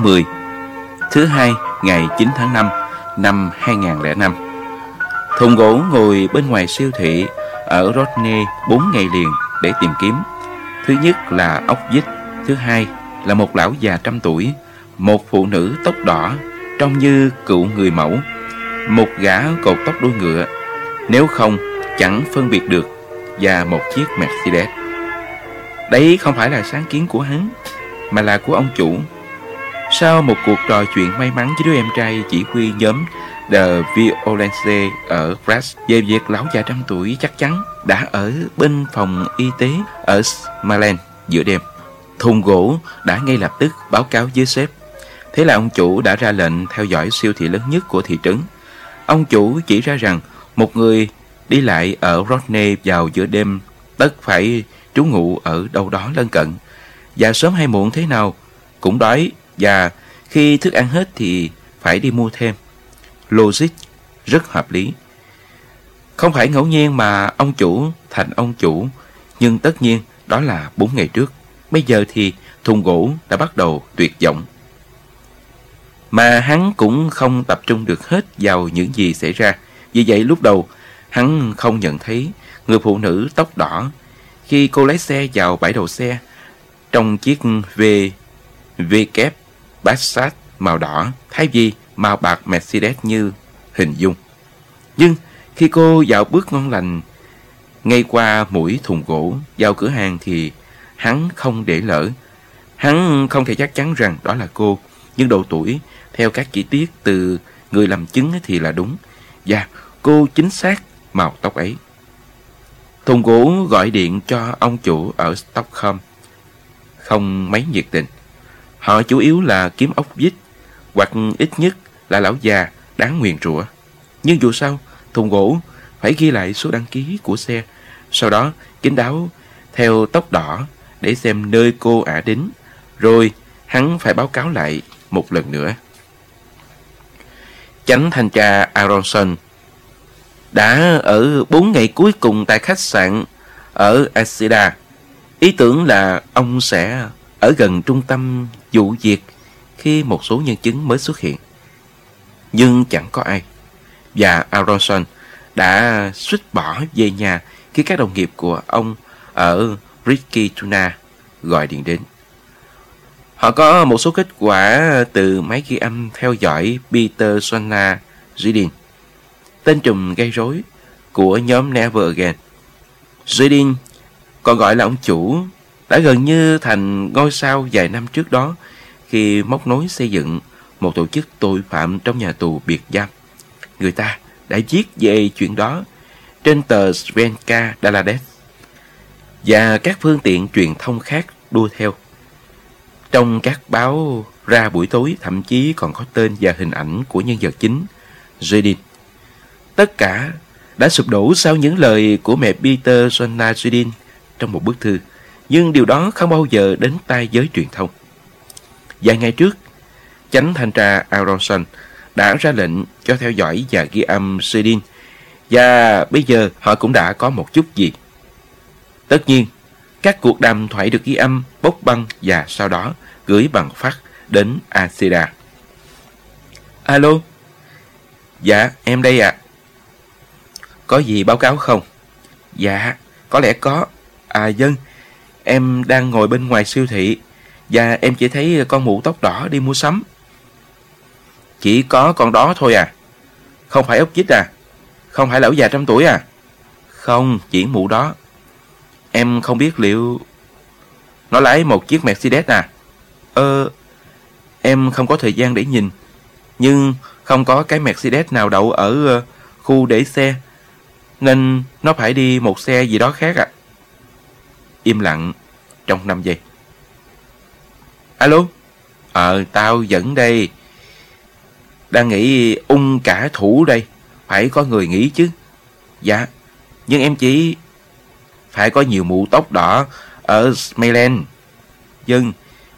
Chương 10 Thứ hai ngày 9 tháng 5 năm 2005 Thùng gỗ ngồi bên ngoài siêu thị ở Rodney 4 ngày liền để tìm kiếm. Thứ nhất là ốc vít, thứ hai là một lão già trăm tuổi, một phụ nữ tóc đỏ trông như cựu người mẫu, một gã cột tóc đuôi ngựa, nếu không chẳng phân biệt được và một chiếc Mercedes. Đấy không phải là sáng kiến của hắn, mà là của ông chủ. Sau một cuộc trò chuyện may mắn, với đứa em trai chỉ huy nhóm The Violence ở Brass về việc lão già trăm tuổi chắc chắn đã ở bên phòng y tế ở Smaland giữa đêm. Thùng gỗ đã ngay lập tức báo cáo với sếp. Thế là ông chủ đã ra lệnh theo dõi siêu thị lớn nhất của thị trấn. Ông chủ chỉ ra rằng một người đi lại ở Rodney vào giữa đêm, tất phải trú ngụ ở đâu đó lân cận. Và sớm hay muộn thế nào, cũng đói và khi thức ăn hết thì phải đi mua thêm. Logic rất hợp lý. Không phải ngẫu nhiên mà ông chủ thành ông chủ, nhưng tất nhiên đó là 4 ngày trước. Bây giờ thì thùng gỗ đã bắt đầu tuyệt vọng. Mà hắn cũng không tập trung được hết vào những gì xảy ra. Vì vậy lúc đầu, hắn không nhận thấy người phụ nữ tóc đỏ khi cô lái xe vào bãi đầu xe trong chiếc V V kép Passat màu đỏ thay vì màu bạc Mercedes như hình dung. Nhưng khi cô dạo bước ngon lành ngay qua mũi thùng gỗ vào cửa hàng thì hắn không để lỡ. Hắn không thể chắc chắn rằng đó là cô, nhưng độ tuổi theo các chi tiết từ người làm chứng thì là đúng. Và cô chính xác màu tóc ấy. Thùng gỗ gọi điện cho ông chủ ở Stockholm. Không mấy nhiệt tình. Họ chủ yếu là kiếm ốc vít, hoặc ít nhất là lão già đáng nguyền rủa. Nhưng dù sao, thùng gỗ phải ghi lại số đăng ký của xe. Sau đó, kín đáo theo tóc đỏ để xem nơi cô ả đến. Rồi, hắn phải báo cáo lại một lần nữa. Chánh thanh tra Aronson đã ở 4 ngày cuối cùng tại khách sạn ở Asida. Ý tưởng là ông sẽ ở gần trung tâm vụ việc khi một số nhân chứng mới xuất hiện. Nhưng chẳng có ai. Và Aronson đã suýt bỏ về nhà khi các đồng nghiệp của ông ở Ricky Tuna gọi điện đến. Họ có một số kết quả từ máy ghi âm theo dõi Peter Sona Zidin, tên trùm gây rối của nhóm Never Again. Zidin, còn gọi là ông chủ, đã gần như thành ngôi sao vài năm trước đó khi móc nối xây dựng một tổ chức tội phạm trong nhà tù biệt giam. Người ta đã viết về chuyện đó trên tờ Svenska Dagbladet và các phương tiện truyền thông khác đua theo. Trong các báo ra buổi tối thậm chí còn có tên và hình ảnh của nhân vật chính, Judith. Tất cả đã sụp đổ sau những lời của mẹ Peter Sonna Judin trong một bức thư. Nhưng điều đó không bao giờ đến tai giới truyền thông. Vài ngày trước, chánh thanh tra Aronson đã ra lệnh cho theo dõi và ghi âm Judin và bây giờ họ cũng đã có một chút gì. Tất nhiên, các cuộc đàm thoại được ghi âm, bốc băng và sau đó gửi bằng phát đến Asida. Alo? Dạ, em đây ạ. À. Có gì báo cáo không? Dạ, có lẽ có. À dân, em đang ngồi bên ngoài siêu thị và em chỉ thấy con mụ tóc đỏ đi mua sắm. Chỉ có con đó thôi à? Không phải ốc chích à? Không phải lão già trăm tuổi à? Không, chỉ mụ đó. Em không biết liệu... Nó lái một chiếc Mercedes à? Ờ... Em không có thời gian để nhìn. Nhưng không có cái Mercedes nào đậu ở ờ, khu để xe. Nên nó phải đi một xe gì đó khác ạ. À. Im lặng trong 5 giây. Alo? Ờ, tao dẫn đây. Đang nghĩ ung cả thủ đây. Phải có người nghĩ chứ. Dạ, nhưng em chỉ phải có nhiều mụ tóc đỏ ở Smayland. Dân, vâng,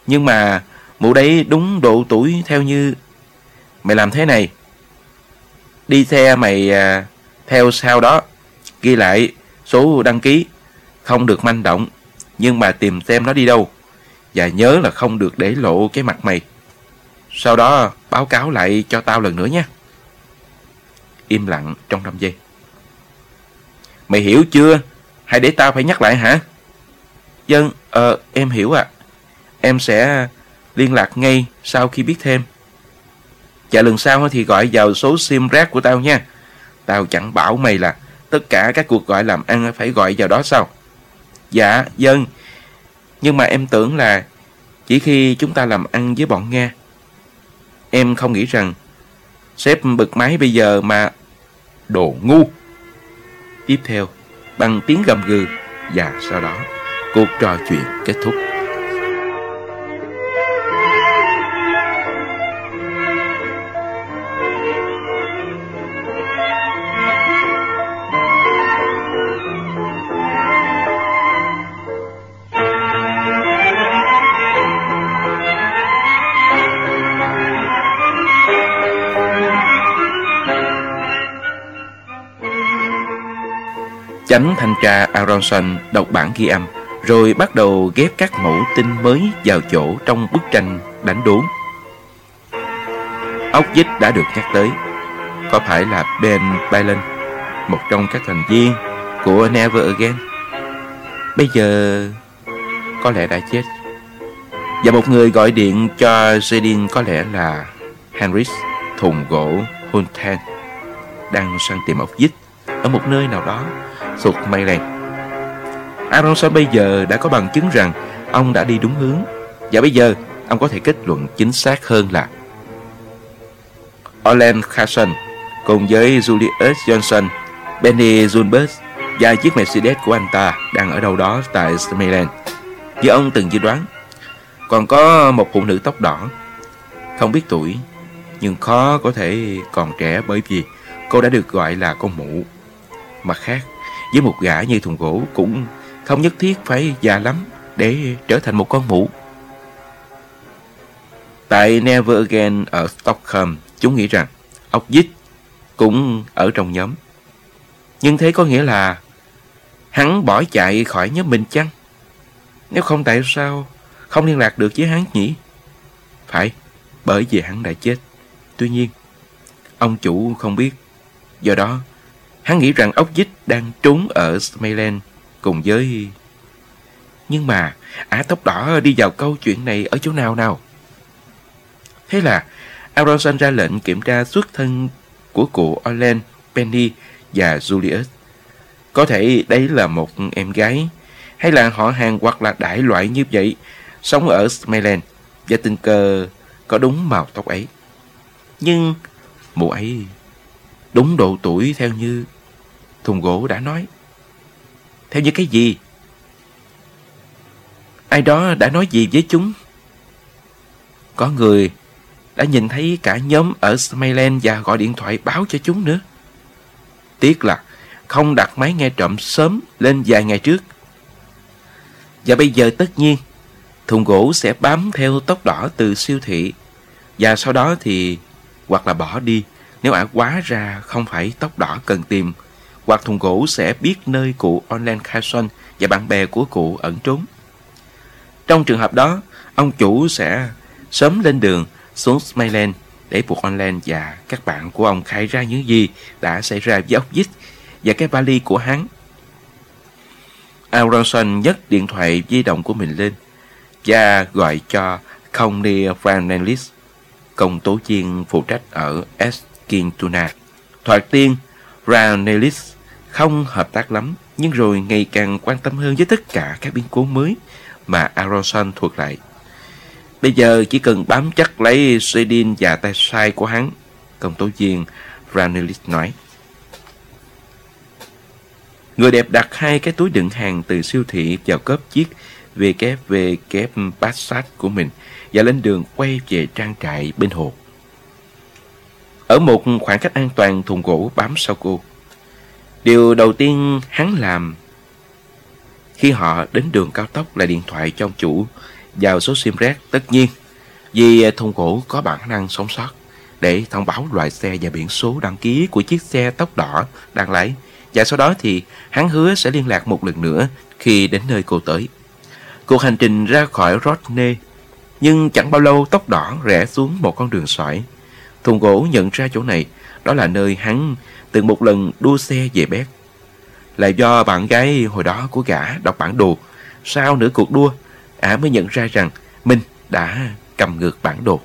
nhưng mà mụ đấy đúng độ tuổi theo như... Mày làm thế này. Đi xe mày à, theo sau đó. Ghi lại số đăng ký. Không được manh động. Nhưng mà tìm xem nó đi đâu. Và nhớ là không được để lộ cái mặt mày. Sau đó báo cáo lại cho tao lần nữa nha. Im lặng trong 5 giây. Mày hiểu chưa? Hay để tao phải nhắc lại hả? Dân, ờ, em hiểu ạ. À. Em sẽ liên lạc ngay sau khi biết thêm. Và lần sau thì gọi vào số sim rác của tao nha. Tao chẳng bảo mày là tất cả các cuộc gọi làm ăn phải gọi vào đó sao? Dạ, dân. Nhưng mà em tưởng là chỉ khi chúng ta làm ăn với bọn Nga. Em không nghĩ rằng sếp bực máy bây giờ mà đồ ngu. Tiếp theo, bằng tiếng gầm gừ và sau đó cuộc trò chuyện kết thúc. Chánh thanh tra Aronson đọc bản ghi âm rồi bắt đầu ghép các mẫu tin mới vào chỗ trong bức tranh đánh đốn. Ốc vít đã được nhắc tới. Có phải là Ben Bailen, một trong các thành viên của Never Again? Bây giờ có lẽ đã chết. Và một người gọi điện cho Jadin có lẽ là Henry thùng gỗ Hunten đang săn tìm ốc vít ở một nơi nào đó thuộc Mayland. Aronson bây giờ đã có bằng chứng rằng ông đã đi đúng hướng và bây giờ ông có thể kết luận chính xác hơn là Olen Carson cùng với Julius Johnson, Benny Zulbert và chiếc Mercedes của anh ta đang ở đâu đó tại Smiland. Như ông từng dự đoán, còn có một phụ nữ tóc đỏ, không biết tuổi, nhưng khó có thể còn trẻ bởi vì cô đã được gọi là con mụ. Mặt khác, với một gã như thùng gỗ cũng không nhất thiết phải già lắm để trở thành một con mụ. Tại Never Again ở Stockholm, chúng nghĩ rằng ốc dít cũng ở trong nhóm. Nhưng thế có nghĩa là hắn bỏ chạy khỏi nhóm mình chăng? Nếu không tại sao không liên lạc được với hắn nhỉ? Phải, bởi vì hắn đã chết. Tuy nhiên, ông chủ không biết. Do đó, hắn nghĩ rằng ốc dít đang trốn ở Smayland cùng với... Nhưng mà á tóc đỏ đi vào câu chuyện này ở chỗ nào nào? Thế là Aronson ra lệnh kiểm tra xuất thân của cụ Orlen, Penny và Julius. Có thể đấy là một em gái hay là họ hàng hoặc là đại loại như vậy sống ở Smayland và tình cờ có đúng màu tóc ấy. Nhưng mụ ấy đúng độ tuổi theo như thùng gỗ đã nói. Theo như cái gì? Ai đó đã nói gì với chúng? Có người đã nhìn thấy cả nhóm ở Smayland và gọi điện thoại báo cho chúng nữa. Tiếc là không đặt máy nghe trộm sớm lên vài ngày trước. Và bây giờ tất nhiên, thùng gỗ sẽ bám theo tóc đỏ từ siêu thị và sau đó thì hoặc là bỏ đi nếu ả quá ra không phải tóc đỏ cần tìm hoặc thùng gỗ sẽ biết nơi cụ Online Carson và bạn bè của cụ ẩn trốn. Trong trường hợp đó, ông chủ sẽ sớm lên đường xuống Smayland để buộc Online và các bạn của ông khai ra những gì đã xảy ra với ốc dít và cái vali của hắn. Aronson nhấc điện thoại di động của mình lên và gọi cho Connie Franelis, công tố viên phụ trách ở S Eskintuna. Thoạt tiên, Ranelis không hợp tác lắm, nhưng rồi ngày càng quan tâm hơn với tất cả các biến cố mới mà Aronson thuộc lại. Bây giờ chỉ cần bám chắc lấy Sedin và tay sai của hắn, công tố viên Ranelis nói. Người đẹp đặt hai cái túi đựng hàng từ siêu thị vào cốp chiếc WW Passat của mình và lên đường quay về trang trại bên hồ. Ở một khoảng cách an toàn thùng gỗ bám sau cô. Điều đầu tiên hắn làm khi họ đến đường cao tốc là điện thoại cho ông chủ vào số sim rác tất nhiên, vì thùng gỗ có bản năng sống sót để thông báo loại xe và biển số đăng ký của chiếc xe tóc đỏ đang lái và sau đó thì hắn hứa sẽ liên lạc một lần nữa khi đến nơi cô tới. Cuộc hành trình ra khỏi Rodney, Nhưng chẳng bao lâu tóc đỏ rẽ xuống một con đường sỏi. Thùng gỗ nhận ra chỗ này, đó là nơi hắn từng một lần đua xe về bếp. Là do bạn gái hồi đó của gã đọc bản đồ. Sau nửa cuộc đua, ả mới nhận ra rằng mình đã cầm ngược bản đồ.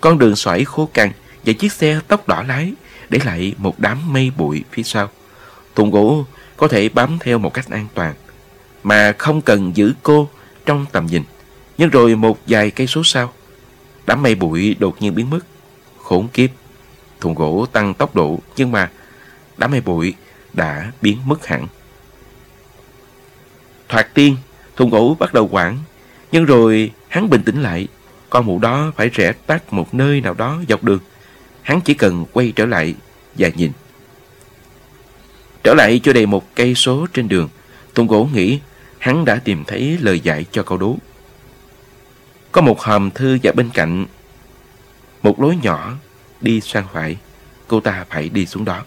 Con đường xoải khô cằn và chiếc xe tóc đỏ lái để lại một đám mây bụi phía sau. Thùng gỗ có thể bám theo một cách an toàn mà không cần giữ cô trong tầm nhìn. Nhưng rồi một vài cây số sau, đám mây bụi đột nhiên biến mất. Khốn kiếp, thùng gỗ tăng tốc độ nhưng mà đám mây bụi đã biến mất hẳn. Thoạt tiên, thùng gỗ bắt đầu quảng, nhưng rồi hắn bình tĩnh lại. Con mụ đó phải rẽ tắt một nơi nào đó dọc đường. Hắn chỉ cần quay trở lại và nhìn. Trở lại chưa đầy một cây số trên đường, Thùng gỗ nghĩ hắn đã tìm thấy lời giải cho câu đố. Có một hòm thư và bên cạnh một lối nhỏ đi sang phải, cô ta phải đi xuống đó.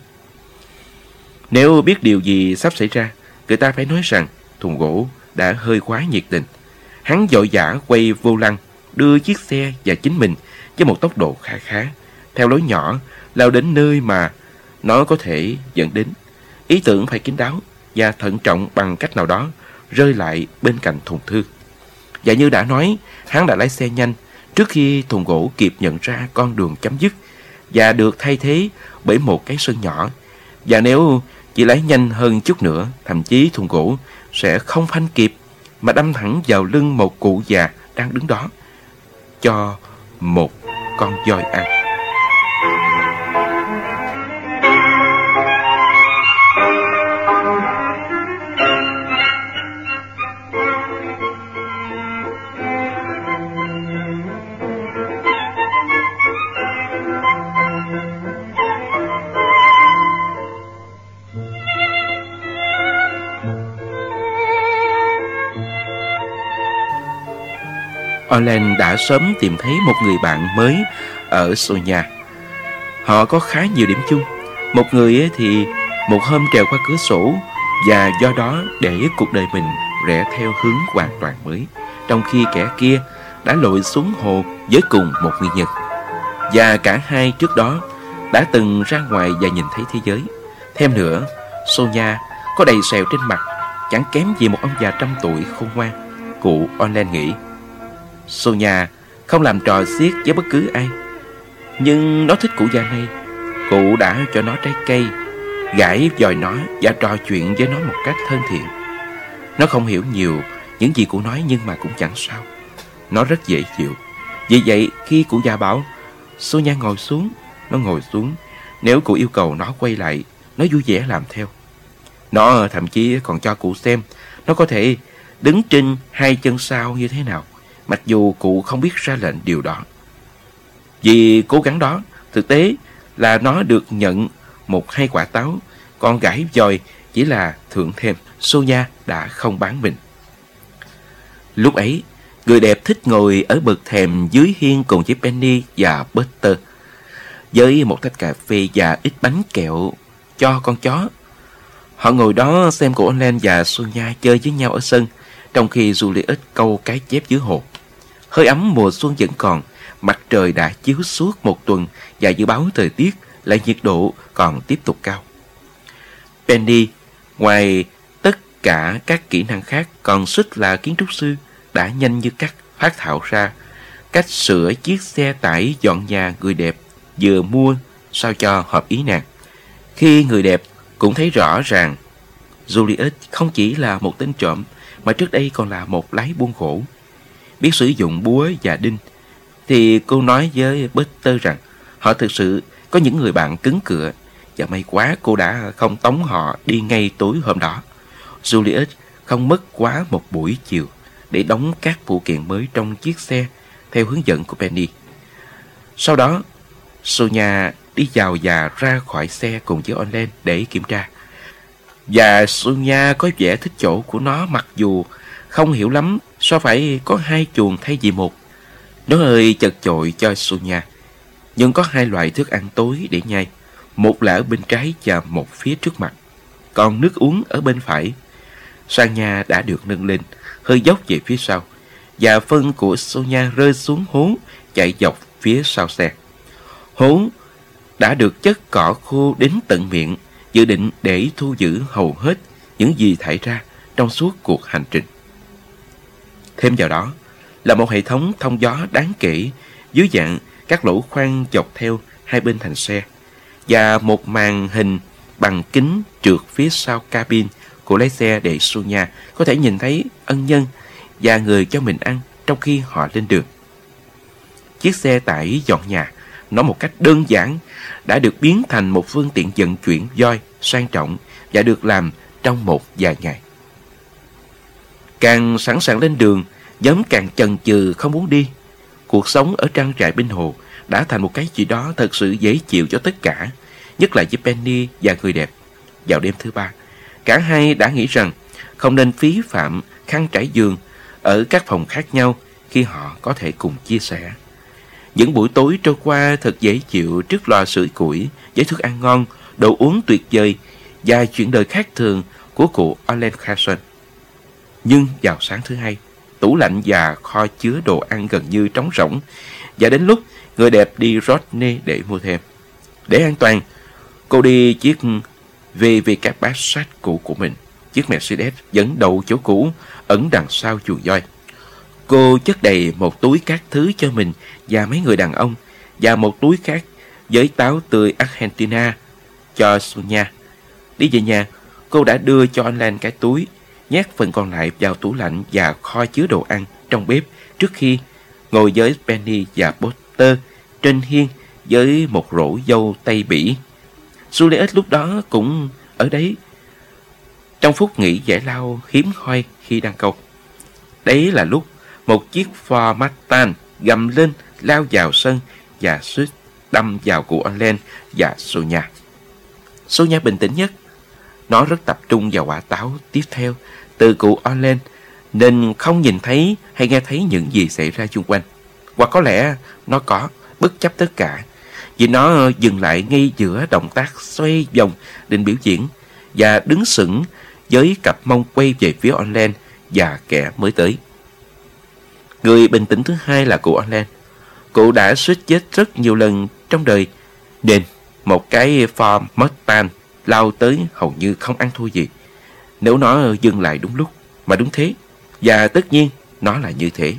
Nếu biết điều gì sắp xảy ra, người ta phải nói rằng thùng gỗ đã hơi quá nhiệt tình. Hắn dội dã quay vô lăng, đưa chiếc xe và chính mình với một tốc độ khá khá, theo lối nhỏ, lao đến nơi mà nó có thể dẫn đến. Ý tưởng phải kín đáo và thận trọng bằng cách nào đó rơi lại bên cạnh thùng thư. Và như đã nói, hắn đã lái xe nhanh trước khi thùng gỗ kịp nhận ra con đường chấm dứt và được thay thế bởi một cái sân nhỏ. Và nếu chỉ lái nhanh hơn chút nữa, thậm chí thùng gỗ sẽ không phanh kịp mà đâm thẳng vào lưng một cụ già đang đứng đó cho một con voi ăn. Orlen đã sớm tìm thấy một người bạn mới ở Sonia. Họ có khá nhiều điểm chung. Một người thì một hôm trèo qua cửa sổ và do đó để cuộc đời mình rẽ theo hướng hoàn toàn mới. Trong khi kẻ kia đã lội xuống hồ với cùng một nguyên nhân. Và cả hai trước đó đã từng ra ngoài và nhìn thấy thế giới. Thêm nữa, Sonia có đầy sẹo trên mặt, chẳng kém gì một ông già trăm tuổi khôn ngoan. Cụ Orlen nghĩ Sonia không làm trò xiết với bất cứ ai. Nhưng nó thích cụ già này. Cụ đã cho nó trái cây, Gãi dòi nó và trò chuyện với nó một cách thân thiện. Nó không hiểu nhiều những gì cụ nói nhưng mà cũng chẳng sao. Nó rất dễ chịu. Vì vậy khi cụ già bảo Sonia ngồi xuống, Nó ngồi xuống. Nếu cụ yêu cầu nó quay lại, Nó vui vẻ làm theo. Nó thậm chí còn cho cụ xem, Nó có thể đứng trên hai chân sau như thế nào mặc dù cụ không biết ra lệnh điều đó. Vì cố gắng đó, thực tế là nó được nhận một hai quả táo, còn gãi dòi chỉ là thưởng thêm. Sonia đã không bán mình. Lúc ấy, người đẹp thích ngồi ở bậc thềm dưới hiên cùng với Penny và Buster, Với một tách cà phê và ít bánh kẹo cho con chó. Họ ngồi đó xem cổ Olen và Sonia chơi với nhau ở sân, trong khi Juliet câu cái chép dưới hồ. Hơi ấm mùa xuân vẫn còn, mặt trời đã chiếu suốt một tuần và dự báo thời tiết là nhiệt độ còn tiếp tục cao. Penny, ngoài tất cả các kỹ năng khác còn xuất là kiến trúc sư, đã nhanh như cắt phát thảo ra cách sửa chiếc xe tải dọn nhà người đẹp vừa mua sao cho hợp ý nàng. Khi người đẹp cũng thấy rõ ràng Julius không chỉ là một tên trộm mà trước đây còn là một lái buôn khổ biết sử dụng búa và đinh, thì cô nói với Buster rằng họ thực sự có những người bạn cứng cựa và may quá cô đã không tống họ đi ngay tối hôm đó. Julius không mất quá một buổi chiều để đóng các phụ kiện mới trong chiếc xe theo hướng dẫn của Penny. Sau đó, Sonia đi vào và ra khỏi xe cùng với Olen để kiểm tra. Và Sonia có vẻ thích chỗ của nó mặc dù không hiểu lắm sao phải có hai chuồng thay vì một. Nó hơi chật chội cho Sonia. Nhưng có hai loại thức ăn tối để nhai. Một là ở bên trái và một phía trước mặt. Còn nước uống ở bên phải. Sang nhà đã được nâng lên, hơi dốc về phía sau. và phân của Sonia rơi xuống hố chạy dọc phía sau xe. Hố đã được chất cỏ khô đến tận miệng, dự định để thu giữ hầu hết những gì thải ra trong suốt cuộc hành trình. Thêm vào đó là một hệ thống thông gió đáng kể dưới dạng các lỗ khoan dọc theo hai bên thành xe và một màn hình bằng kính trượt phía sau cabin của lái xe để Sonia có thể nhìn thấy ân nhân và người cho mình ăn trong khi họ lên đường. Chiếc xe tải dọn nhà, nó một cách đơn giản, đã được biến thành một phương tiện vận chuyển voi sang trọng và được làm trong một vài ngày. Càng sẵn sàng lên đường, nhóm càng chần chừ không muốn đi. Cuộc sống ở trang trại bên hồ đã thành một cái gì đó thật sự dễ chịu cho tất cả, nhất là với Penny và người đẹp. Vào đêm thứ ba, cả hai đã nghĩ rằng không nên phí phạm khăn trải giường ở các phòng khác nhau khi họ có thể cùng chia sẻ. Những buổi tối trôi qua thật dễ chịu trước lò sưởi củi với thức ăn ngon, đồ uống tuyệt vời và chuyện đời khác thường của cụ Alan Carson. Nhưng vào sáng thứ hai, tủ lạnh và kho chứa đồ ăn gần như trống rỗng và đến lúc người đẹp đi Rodney để mua thêm. Để an toàn, cô đi chiếc VW Passat cũ của mình. Chiếc Mercedes dẫn đầu chỗ cũ, ẩn đằng sau chuồng voi. Cô chất đầy một túi các thứ cho mình và mấy người đàn ông và một túi khác với táo tươi Argentina cho Sonia. Đi về nhà, cô đã đưa cho anh Lan cái túi, nhét phần còn lại vào tủ lạnh và kho chứa đồ ăn trong bếp trước khi ngồi với Penny và Potter trên hiên với một rổ dâu Tây Bỉ. Juliet lúc đó cũng ở đấy trong phút nghỉ giải lao hiếm hoi khi đang câu. Đấy là lúc một chiếc Ford Mustang gầm lên, lao vào sân và suýt đâm vào cụ Allen và Sonia. Sonia bình tĩnh nhất. Nó rất tập trung vào quả táo tiếp theo từ cụ Orlen nên không nhìn thấy hay nghe thấy những gì xảy ra xung quanh. Hoặc có lẽ nó có, bất chấp tất cả. Vì nó dừng lại ngay giữa động tác xoay vòng định biểu diễn và đứng sững với cặp mông quay về phía Orlen và kẻ mới tới. Người bình tĩnh thứ hai là cụ Orlen. Cụ đã suýt chết rất nhiều lần trong đời nên một cái form mất tan lao tới hầu như không ăn thua gì. Nếu nó dừng lại đúng lúc, mà đúng thế, và tất nhiên nó là như thế.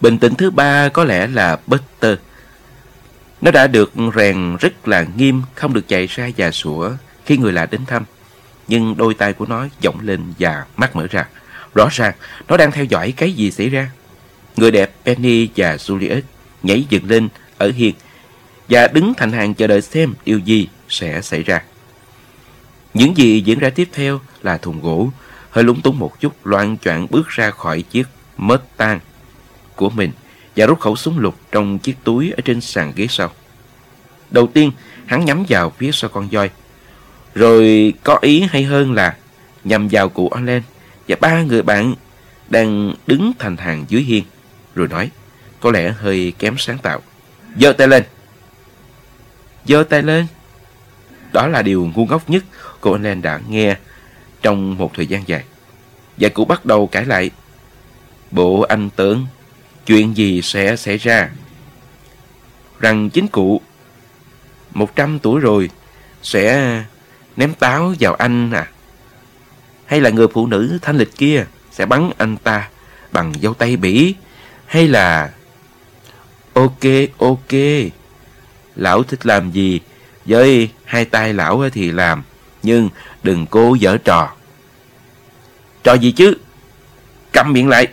Bình tĩnh thứ ba có lẽ là Buster. Nó đã được rèn rất là nghiêm, không được chạy ra và sủa khi người lạ đến thăm. Nhưng đôi tay của nó rộng lên và mắt mở ra. Rõ ràng, nó đang theo dõi cái gì xảy ra. Người đẹp Penny và Juliet nhảy dựng lên ở hiên và đứng thành hàng chờ đợi xem điều gì sẽ xảy ra. Những gì diễn ra tiếp theo là thùng gỗ hơi lúng túng một chút loạn choạng bước ra khỏi chiếc mớt tan của mình và rút khẩu súng lục trong chiếc túi ở trên sàn ghế sau. Đầu tiên, hắn nhắm vào phía sau con voi. Rồi có ý hay hơn là nhằm vào cụ olen và ba người bạn đang đứng thành hàng dưới hiên. Rồi nói, có lẽ hơi kém sáng tạo. giơ tay lên. giơ tay lên. Đó là điều ngu ngốc nhất cô Orlen đã nghe trong một thời gian dài. Và cụ bắt đầu cãi lại. Bộ anh tưởng chuyện gì sẽ xảy ra? Rằng chính cụ một trăm tuổi rồi sẽ ném táo vào anh à? Hay là người phụ nữ thanh lịch kia sẽ bắn anh ta bằng dâu tay bỉ? Hay là... Ok, ok. Lão thích làm gì? Với hai tay lão thì làm. Nhưng đừng cố dở trò. Trò gì chứ? Cầm miệng lại.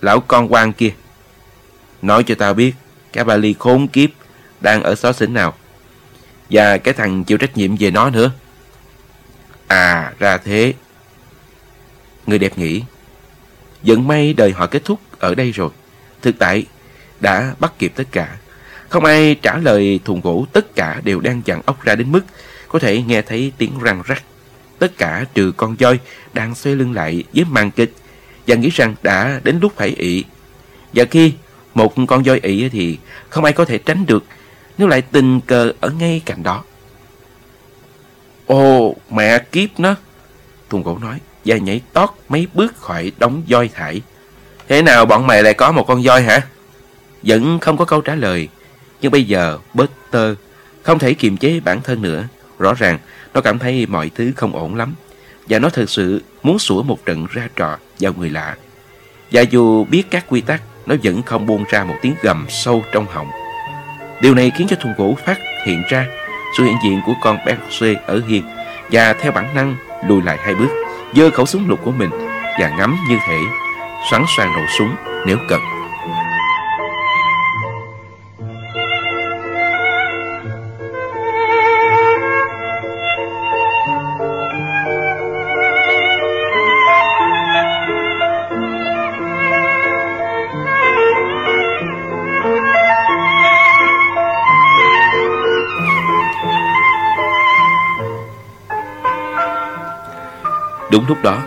Lão con quan kia. Nói cho tao biết, cái bà ly khốn kiếp đang ở xó xỉnh nào. Và cái thằng chịu trách nhiệm về nó nữa. À, ra thế. Người đẹp nghĩ, Dẫn may đời họ kết thúc ở đây rồi. Thực tại, đã bắt kịp tất cả. Không ai trả lời thùng gỗ, tất cả đều đang chặn ốc ra đến mức có thể nghe thấy tiếng răng rắc. Tất cả trừ con voi đang xoay lưng lại với màn kịch và nghĩ rằng đã đến lúc phải ị. Và khi một con voi ị thì không ai có thể tránh được nếu lại tình cờ ở ngay cạnh đó. ô mẹ kiếp nó! Thùng gỗ nói. và nhảy tót mấy bước khỏi đống voi thải. Thế nào bọn mày lại có một con voi hả? Vẫn không có câu trả lời. Nhưng bây giờ Buster không thể kiềm chế bản thân nữa. Rõ ràng nó cảm thấy mọi thứ không ổn lắm. Và nó thực sự muốn sủa một trận ra trò vào người lạ. Và dù biết các quy tắc, nó vẫn không buông ra một tiếng gầm sâu trong họng. Điều này khiến cho thùng gỗ phát hiện ra sự hiện diện của con Perse ở hiên và theo bản năng lùi lại hai bước, giơ khẩu súng lục của mình và ngắm như thể sẵn sàng nổ súng nếu cần. Đúng lúc đó,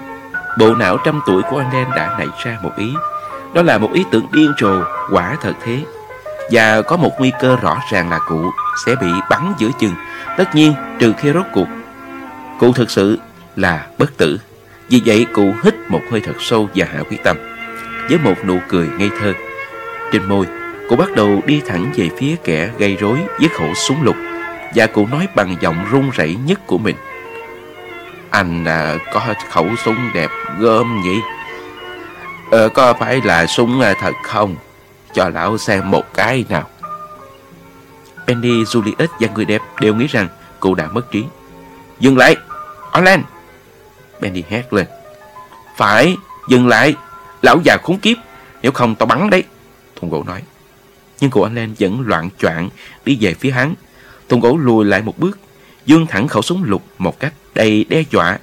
bộ não trăm tuổi của anh em đã nảy ra một ý. Đó là một ý tưởng điên rồ, quả thật thế. Và có một nguy cơ rõ ràng là cụ sẽ bị bắn giữa chừng. Tất nhiên, trừ khi rốt cuộc. Cụ thực sự là bất tử. Vì vậy, cụ hít một hơi thật sâu và hạ quyết tâm. Với một nụ cười ngây thơ. Trên môi, cụ bắt đầu đi thẳng về phía kẻ gây rối với khẩu súng lục. Và cụ nói bằng giọng run rẩy nhất của mình. Anh à, có khẩu súng đẹp gớm nhỉ? Ờ, có phải là súng à, thật không? Cho lão xem một cái nào. Penny, juliet và người đẹp đều nghĩ rằng cụ đã mất trí. Dừng lại! Orlan! Penny hét lên. Phải, dừng lại! Lão già khốn kiếp! Nếu không tao bắn đấy! Thùng gỗ nói. Nhưng cụ Orlan vẫn loạn choạng đi về phía hắn. Thùng gỗ lùi lại một bước, dương thẳng khẩu súng lục một cách đầy đe dọa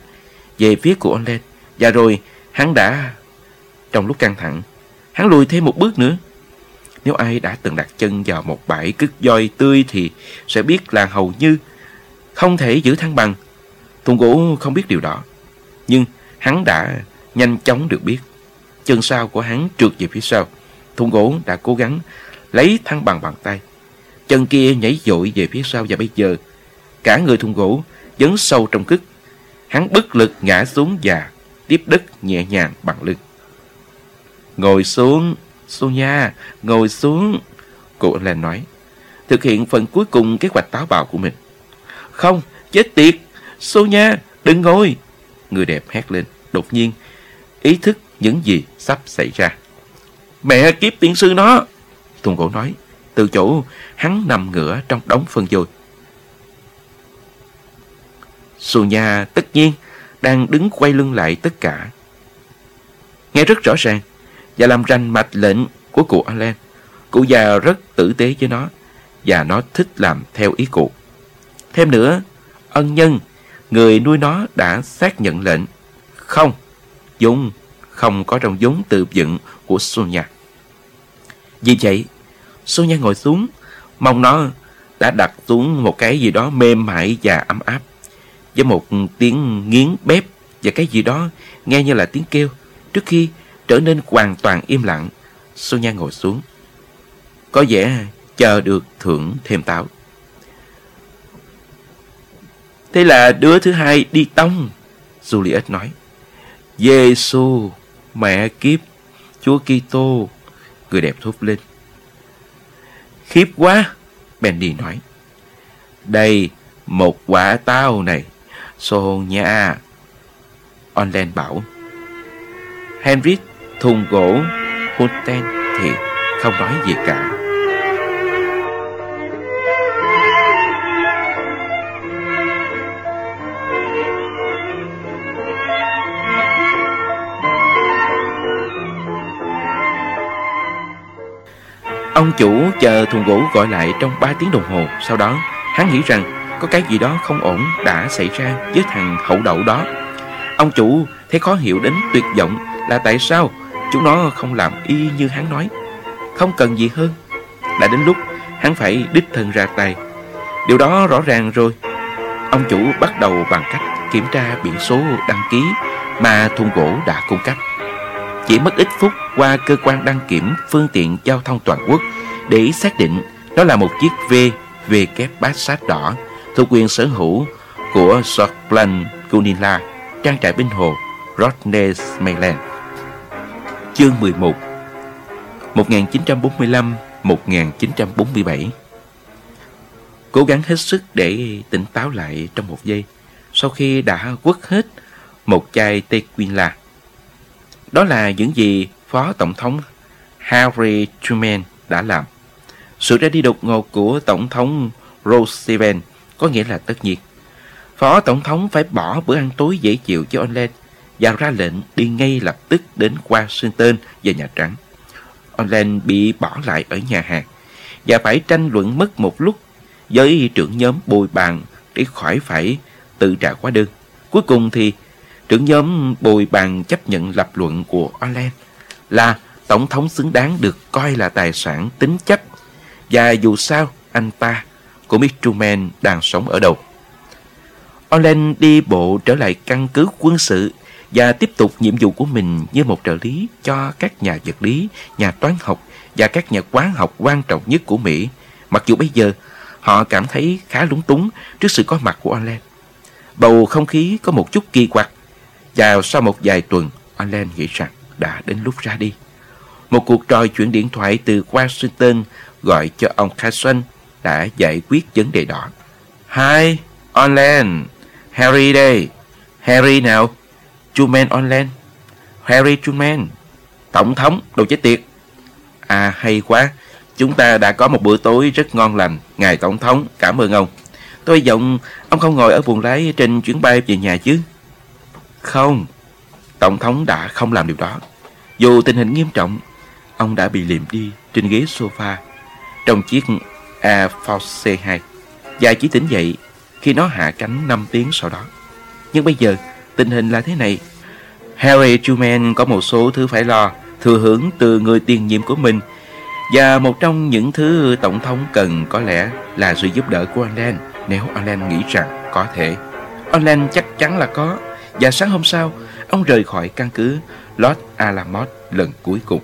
về phía của anh lên. Và rồi hắn đã... Trong lúc căng thẳng, hắn lùi thêm một bước nữa. Nếu ai đã từng đặt chân vào một bãi cứt voi tươi thì sẽ biết là hầu như không thể giữ thăng bằng. Thùng gỗ không biết điều đó. Nhưng hắn đã nhanh chóng được biết. Chân sau của hắn trượt về phía sau. Thùng gỗ đã cố gắng lấy thăng bằng bằng tay. Chân kia nhảy dội về phía sau và bây giờ cả người thùng gỗ dấn sâu trong cứt. Hắn bất lực ngã xuống và tiếp đất nhẹ nhàng bằng lưng. Ngồi xuống, Sonia, ngồi xuống. Cô lên nói, thực hiện phần cuối cùng kế hoạch táo bạo của mình. Không, chết tiệt, Sonia, đừng ngồi. Người đẹp hét lên, đột nhiên, ý thức những gì sắp xảy ra. Mẹ kiếp tiên sư nó! Thùng cổ nói, từ chỗ hắn nằm ngửa trong đống phân dồi. Sonia tất nhiên đang đứng quay lưng lại tất cả. Nghe rất rõ ràng và làm rành mạch lệnh của cụ Alan. Cụ già rất tử tế với nó và nó thích làm theo ý cụ. Thêm nữa, ân nhân, người nuôi nó đã xác nhận lệnh. Không, Dung không có trong giống tự dựng của Sonia. Vì vậy, Sonia ngồi xuống, mong nó đã đặt xuống một cái gì đó mềm mại và ấm áp với một tiếng nghiến bếp và cái gì đó nghe như là tiếng kêu. Trước khi trở nên hoàn toàn im lặng, Sonia ngồi xuống. Có vẻ chờ được thưởng thêm táo. Thế là đứa thứ hai đi tông, Juliet nói. Giêsu, mẹ kiếp, Chúa Kitô, người đẹp thốt lên. Khiếp quá, Benny nói. Đây, một quả táo này. Xô nha. Onlen bảo. Henry thùng gỗ Hunten thì không nói gì cả. Ông chủ chờ thùng gỗ gọi lại trong 3 tiếng đồng hồ Sau đó, hắn nghĩ rằng có cái gì đó không ổn đã xảy ra với thằng hậu đậu đó. Ông chủ thấy khó hiểu đến tuyệt vọng là tại sao chúng nó không làm y như hắn nói. Không cần gì hơn. Đã đến lúc hắn phải đích thân ra tay. Điều đó rõ ràng rồi. Ông chủ bắt đầu bằng cách kiểm tra biển số đăng ký mà thùng gỗ đã cung cấp. Chỉ mất ít phút qua cơ quan đăng kiểm phương tiện giao thông toàn quốc để xác định đó là một chiếc V về kép bát sát đỏ thuộc quyền sở hữu của Soklan Kunila, trang trại binh hồ Rodney Mayland Chương 11 1945-1947 Cố gắng hết sức để tỉnh táo lại trong một giây sau khi đã quất hết một chai tequila. Đó là những gì Phó Tổng thống Harry Truman đã làm. Sự ra đi đột ngột của Tổng thống Roosevelt có nghĩa là tất nhiên. Phó Tổng thống phải bỏ bữa ăn tối dễ chịu cho Orland và ra lệnh đi ngay lập tức đến Washington và Nhà Trắng. Orland bị bỏ lại ở nhà hàng, và phải tranh luận mất một lúc với trưởng nhóm bồi bàn để khỏi phải tự trả hóa đơn. Cuối cùng thì trưởng nhóm bồi bàn chấp nhận lập luận của Orland là Tổng thống xứng đáng được coi là tài sản tính chấp và dù sao anh ta của Miss Truman đang sống ở đâu. Orland đi bộ trở lại căn cứ quân sự và tiếp tục nhiệm vụ của mình như một trợ lý cho các nhà vật lý, nhà toán học và các nhà quán học quan trọng nhất của Mỹ. Mặc dù bây giờ họ cảm thấy khá lúng túng trước sự có mặt của Orland. Bầu không khí có một chút kỳ quặc và sau một vài tuần Orland nghĩ rằng đã đến lúc ra đi. Một cuộc trò chuyện điện thoại từ Washington gọi cho ông Carson đã giải quyết vấn đề đó. Hi, online. Harry đây. Harry nào? Truman online. Harry Truman. Tổng thống, đồ chết tiệt. À, hay quá. Chúng ta đã có một bữa tối rất ngon lành. Ngài Tổng thống, cảm ơn ông. Tôi hy vọng ông không ngồi ở buồng lái trên chuyến bay về nhà chứ. Không. Tổng thống đã không làm điều đó. Dù tình hình nghiêm trọng, ông đã bị liệm đi trên ghế sofa trong chiếc Air Force C2 và chỉ tỉnh dậy khi nó hạ cánh 5 tiếng sau đó. Nhưng bây giờ, tình hình là thế này. Harry Truman có một số thứ phải lo, thừa hưởng từ người tiền nhiệm của mình và một trong những thứ Tổng thống cần có lẽ là sự giúp đỡ của Alan nếu Alan nghĩ rằng có thể. Alan chắc chắn là có và sáng hôm sau, ông rời khỏi căn cứ Los Alamos lần cuối cùng.